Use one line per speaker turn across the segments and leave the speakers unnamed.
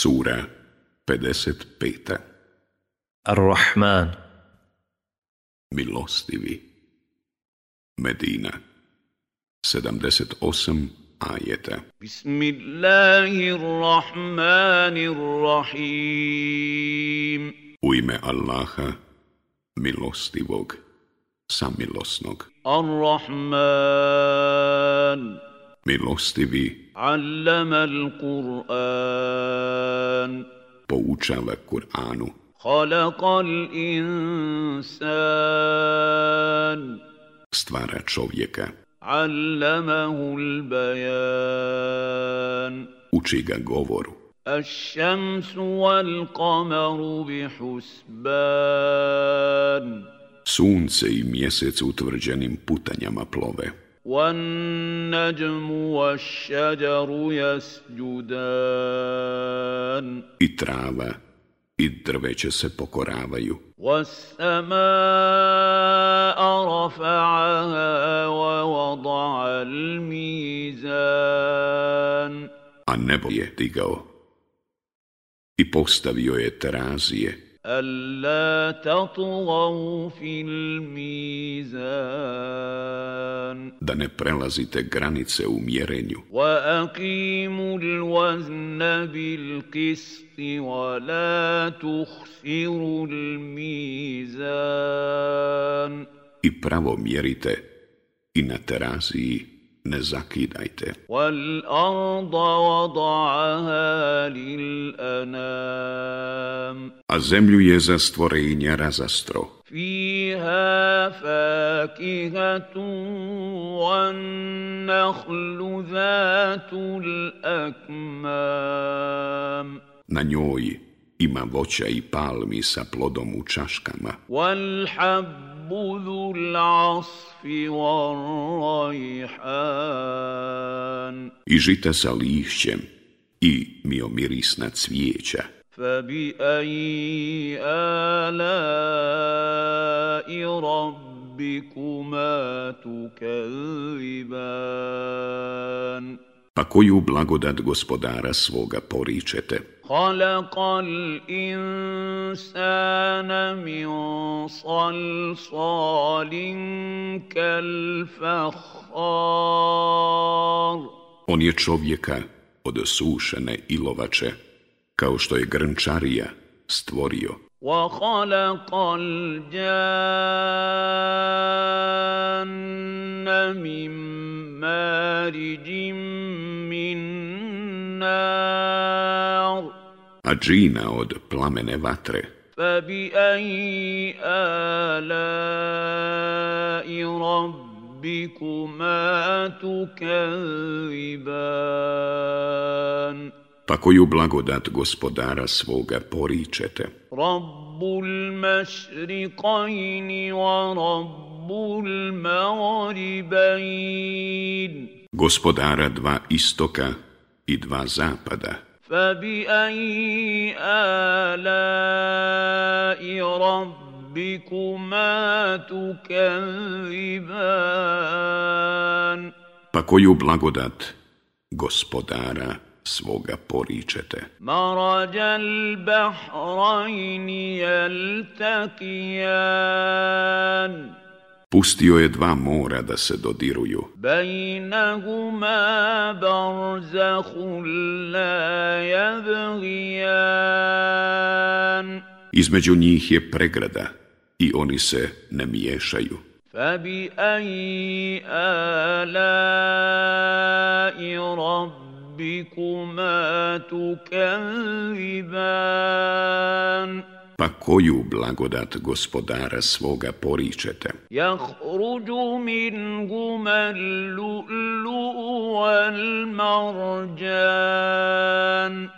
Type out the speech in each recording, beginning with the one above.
Sura 55.
الرحمن
Milostivi. Medina. 78 ajeta.
بسم الله الرحمن الرحيم
U ime Allaha, milostivog, samilosnog.
الرحمن
Milostivi
علم القرآن
poučava Kur'anu,
خلق الإنسان
stvara čovjeka,
علمه البيان
uči ga govoru.
الشمس والقمر بحسبان
Sunce i mjesec utvrđenim putanjama plove.
والنجم والشجر يسجدان
I trava i drveće se pokoravaju.
والسماء رفعها ووضع الميزان
a nebo je digao i postavio je terazije
ألا تطغوا في الميزان
da ne prelazite granice u mjerenju
وأقيموا الوزن بالقسط ولا تخسروا الميزان
i pravo mjerite i na teraziji ne zakidajte
والأرض وضعها للأنام
a zemlju je za stvorenja razastro
فيها فاكهة والنخل ذات الأكمام
na njoj ima voća i palmi sa plodom u čaškama
والحب ذو العصف والريحان.
I žita sa lišćem i miomirisna cvijeća.
فبأي آلاء ربكما تكذبان؟
pa koju blagodat gospodara svoga poričete.
Halakal insana min salsalin kal fahar.
On je čovjeka od osušene ilovače, kao što je grnčarija stvorio.
وخلق الجان من مارج من نار.
A džina od plamene vatre,
فبأي آلاء ربكما تكذبان؟
pa koju blagodat gospodara svoga poričete.
Rabbul mašriqajni wa rabbul magribain.
Gospodara dva istoka i dva zapada.
Fabi aji alai rabbikuma tukaziban.
Pa koju blagodat gospodara svoga poričete.
Marajal bahrain jeltakijan.
Pustio je dva mora da se dodiruju.
Bainahuma barzakhun la jabgijan.
Između njih je pregrada i oni se ne miješaju.
Fabi aji alai rabbi ربكما تكذبان
Pa koju blagodat gospodara svoga poričete?
يخرج منهما اللؤلؤ والمرجان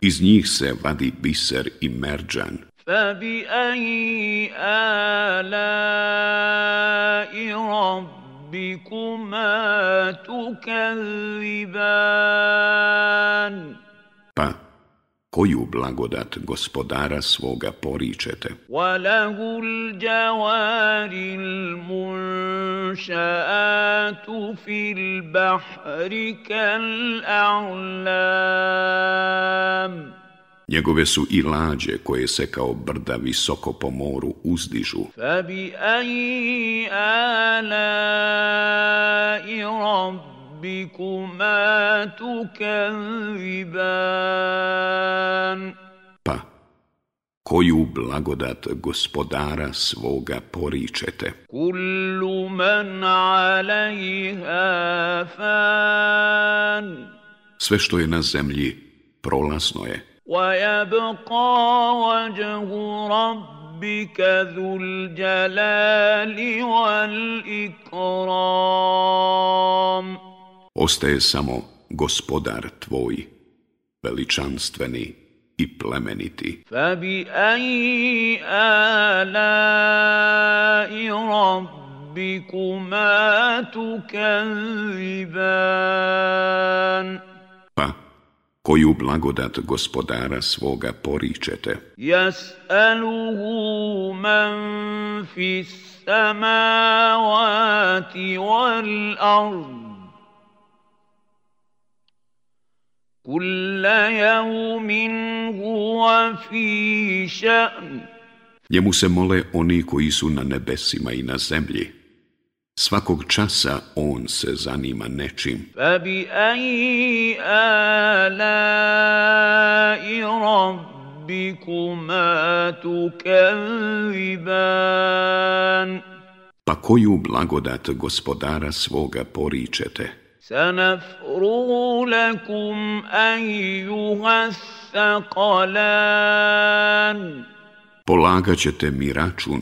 Iz njih se vadi biser i merđan.
فبأي آلاء ربكما تكذبان
Pa koju blagodat gospodara svoga poričete?
وله الجوار المنشآت في البحر كالأعلام
Njegove su i lađe koje se kao brda visoko po moru uzdižu. Pa, koju blagodat gospodara svoga poričete.
Kullu man fan.
Sve što je na zemlji, prolasno je.
ويبقى وجه ربك ذو الجلال والإكرام
ostaje samo gospodar tvoj, veličanstveni i plemeniti.
فبأي آلاء ربكما تكذبان
Pa, koju blagodat gospodara svoga poričete.
Jas'aluhu man fis samavati wal ard. Kulla jaumin huwa fi še'n.
Njemu se mole oni koji su na nebesima i na zemlji. Svakog časa on se zanima nečim.
Fabi.
Pa koju blagodat gospodara svoga poričete?
Sanafrugu
ajuhas sakalan. Mi račun,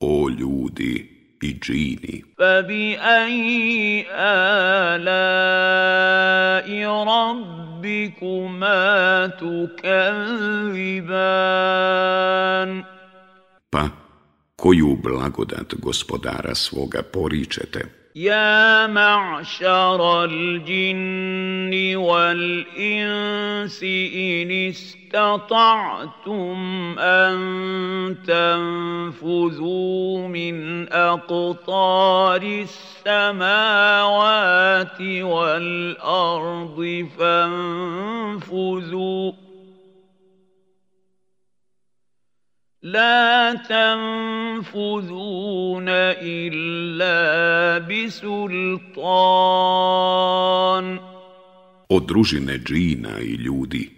o ljudi, džini.
فبأي آلاء ربكما تكذبان
koju blagodat gospodara svoga poričete?
يا معشر الجن والإنس إن استطعتم أن تنفذوا من أقطار السماوات والأرض فانفذوا لا تنفذون إلا بسلطان
Od družine džina i ljudi,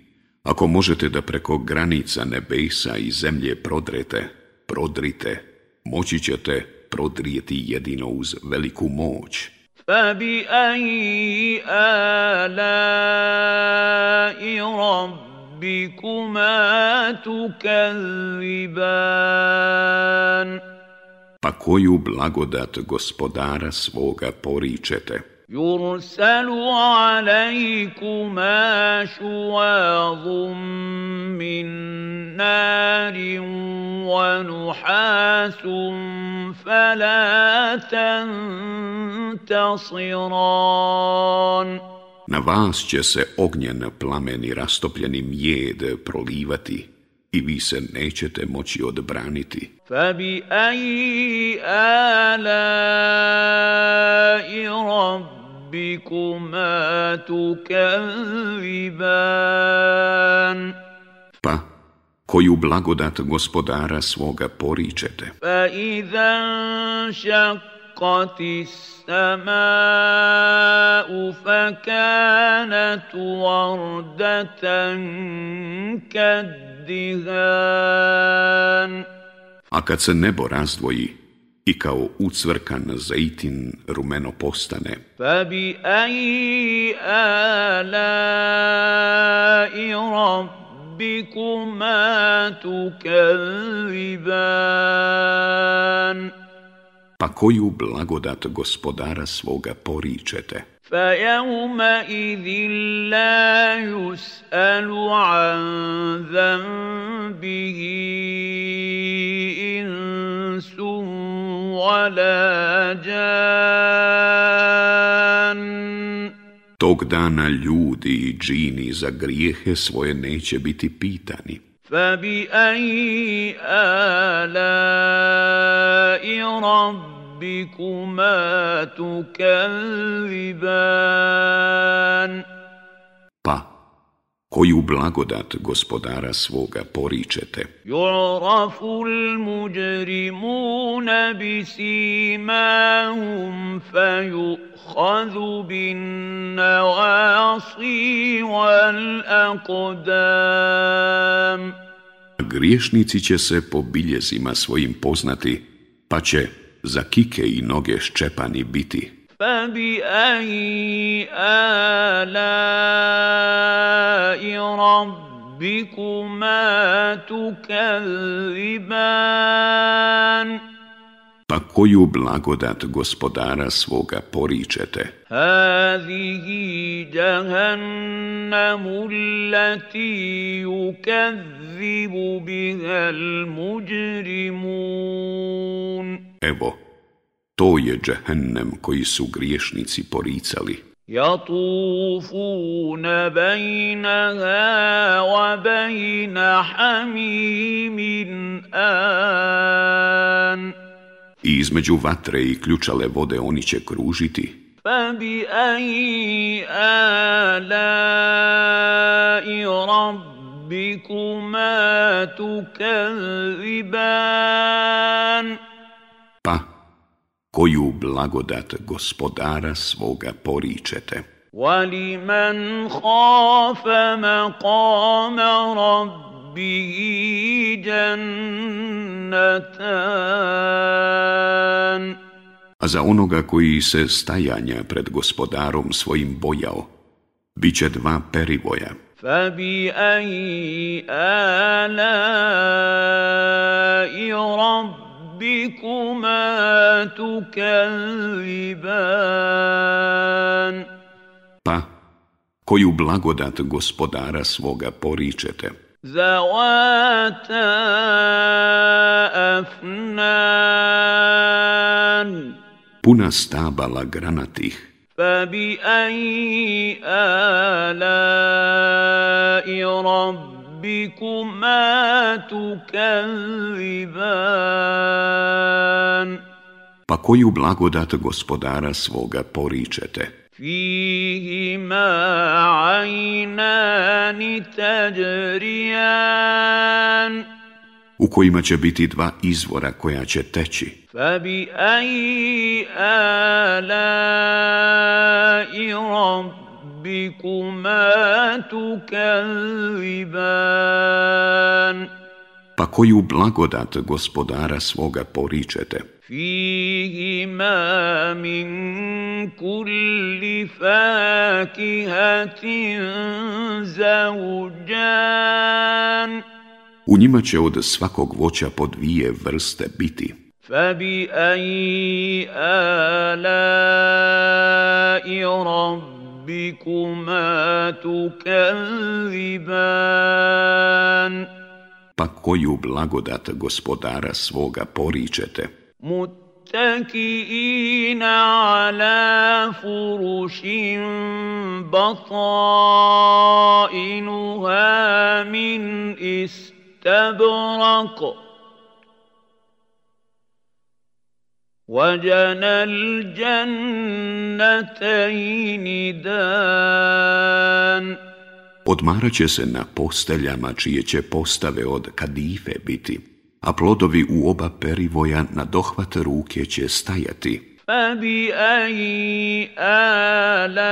ako možete da preko granica nebesa i zemlje prodrete, prodrite, moći ćete prodrijeti jedino uz veliku moć.
فبأي آلاء ربكما تكذبان
Pa koju blagodat gospodara svoga poričete?
يرسل عليكما شواظ من نار ونحاس فلا تنتصران
Na vas će se ognjen plameni rastopljeni jed prolivati i vi se nećete moći odbraniti.
Fabi aji alai rabbikuma tukaziban.
Pa, koju blagodat gospodara svoga poričete.
Fa idan šak انشقت السماء فكانت وردة كالدهان
A kad se nebo razdvoji i kao ucvrkan zejtin rumeno postane,
فبأي آلاء ربكما تكذبان
pa koju blagodat gospodara svoga poričete?
فيومئذ لا يسأل عن ذنبه إنس ولا جان
Tog dana ljudi i džini za grijehe svoje neće biti pitani.
فبأي آلاء ربكما تكذبان
Pa, Koju blagodat gospodara svoga poričete?
المجرمون بسيماهم فيؤخذ بالنواصي والأقدام
Griješnici će se po biljezima svojim poznati, pa će za kike i noge ščepani biti.
فبأي آلاء ربكما تكذبان
Pa koju blagodat gospodara svoga poričete?
هذه جهنم التي يكذب بها المجرمون
Evo, to je džehennem koji su griješnici poricali.
يطوفون بينها وبين حميم آن
I između vatre i ključale vode oni će kružiti.
فبأي آلاء ربكما تكذبان
Pa, koju blagodat gospodara svoga poričete?
ولمن خاف مقام ربه جنتان
A za onoga koji se stajanja pred gospodarom svojim bojao, bit će dva perivoja.
فبأي آلاء ربكما تكذبان
Pa, koju blagodat gospodara svoga poričete?
ذواتا أفنان
Puna stabala granatih,
فبأي آلاء ربكما تكذبان
pa koju blagodat gospodara svoga poričete?
فيهما عينان تجريان
U kojima će biti dva izvora koja će teći.
فبأي آلاء ربكما تكذبان
Pa koju blagodat gospodara svoga poričete?
فيهما من كل فاكهة زوجان
U njima će od svakog voća po dvije vrste biti.
فبأي آلاء ربكما تكذبان
Pa koju blagodat gospodara svoga poričete?
متكئين على فرش بطائنها من استبرق وجنى الجنتين دان
Odmarat će se na posteljama čije će postave od kadife biti, a plodovi u oba perivoja na dohvat ruke će stajati.
فبأي آلاء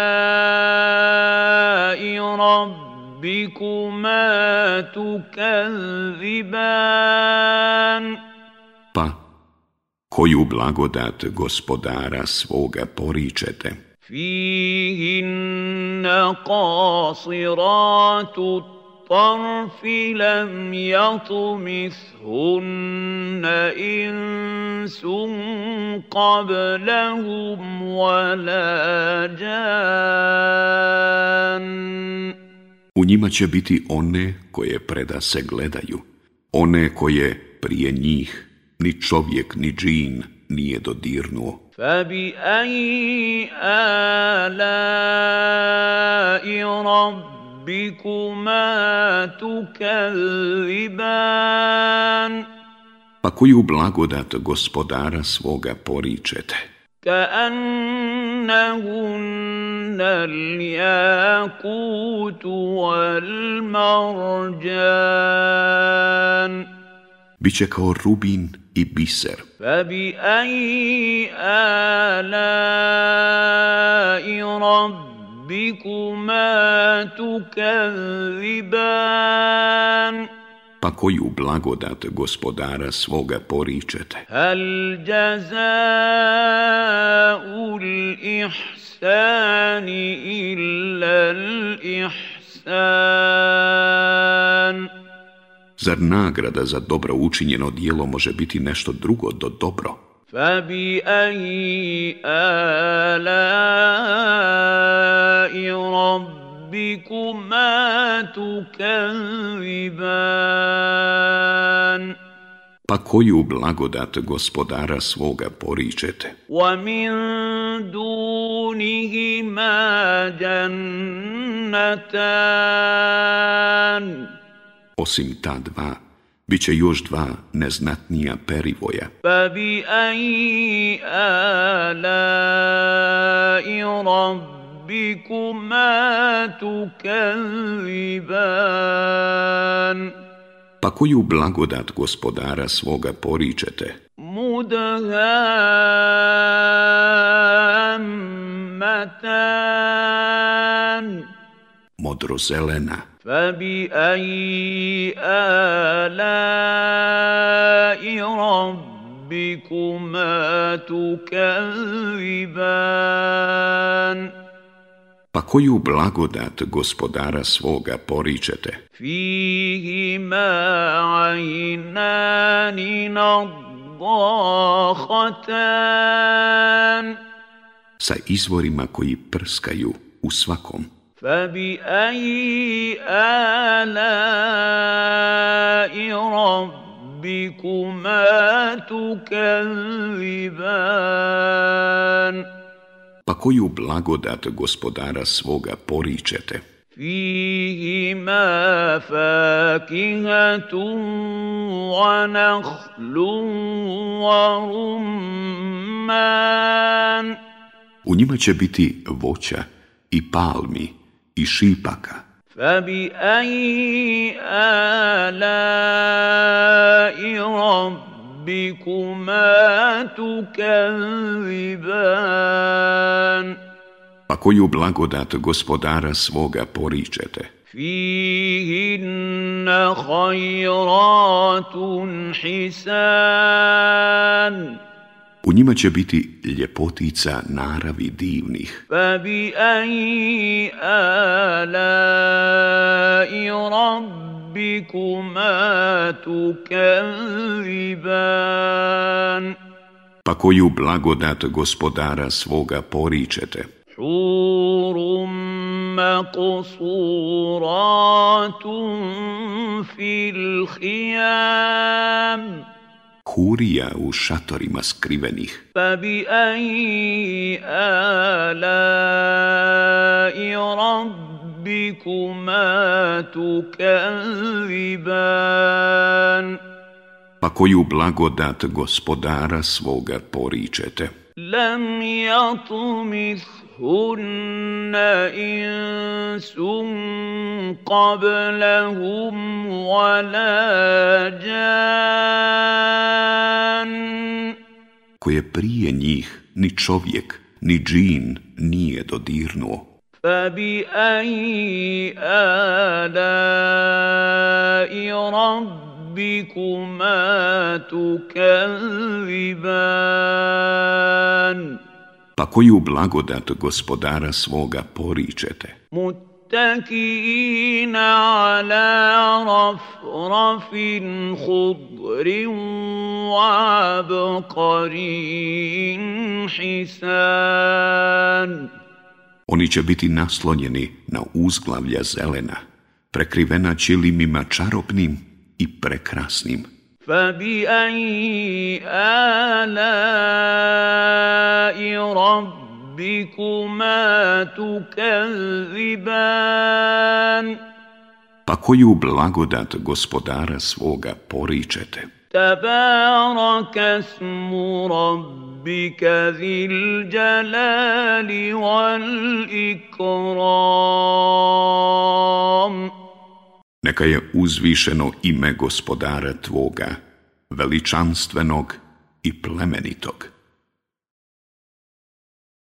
ربكما تكذبان
Pa, koju blagodat gospodara svoga poričete?
فيهن قاصرات الطرف لم يطمثهن إنس قبلهم ولا جان
U njima će biti one koje preda se gledaju, one koje prije njih ni čovjek ni džin nije dodirnuo.
فبأي آلاء ربكما تكذبان
Pa koju blagodat gospodara svoga poričete?
كأنهن الياقوت والمرجان
Biće kao rubin i biser.
فبأي آلاء ربكما تكذبان
Pa koju blagodat gospodara svoga poričete?
هل جزاء الإحسان إلا الإحسان
Zar nagrada za dobro učinjeno dijelo može biti nešto drugo do dobro?
فبأي آلاء ربكما تكذبان
Pa koju blagodat gospodara svoga poričete?
ومن دونهما جنتان
Osim ta dva, bit će još dva neznatnija perivoja.
Pa bi aji alai rabbikuma.
Pa koju blagodat gospodara svoga poričete?
Mudahan
modrozelena.
Fabi aji alai rabbikuma tukaziban.
Pa koju blagodat gospodara svoga poričete?
Fihima ajnani nadahatan.
Sa izvorima koji prskaju u svakom
فبأي آلاء ربكما تكذبان
Pa koju blagodat gospodara svoga poričete?
فيهما فاكهة ونخل ورمان
U njima će biti voća i palmi i šipaka.
فبأي آلاء ربكما تكذبان
Pa koju blagodat gospodara svoga poričete?
فيهن خيرات حسان
U njima će biti ljepotica naravi divnih.
فبأي آلاء ربكما تكذبان
Pa koju blagodat gospodara svoga poričete?
حور مقصورات في الخيام
hurija u šatorima skrivenih.
Pa bi aji ala i rabbikuma tukaziban.
Pa koju blagodat gospodara svoga poričete?
Lam jatumis يطمثهن إنس قبلهم ولا جان
Koje prije njih ni čovjek, ni džin nije dodirnuo.
فبأي آلاء ربكما تكذبان
Pa koju blagodat gospodara svoga poričete?
متكئين على رفرف خضر وعبقري حسان
Oni će biti naslonjeni na uzglavlja zelena, prekrivena čilimima čarobnim i prekrasnim.
فبأي آلاء ربكما تكذبان
Pa koju blagodat gospodara svoga poričete?
تبارك اسم ربك ذي الجلال والإكرام
Neka je uzvišeno ime gospodara tvoga, veličanstvenog i plemenitog.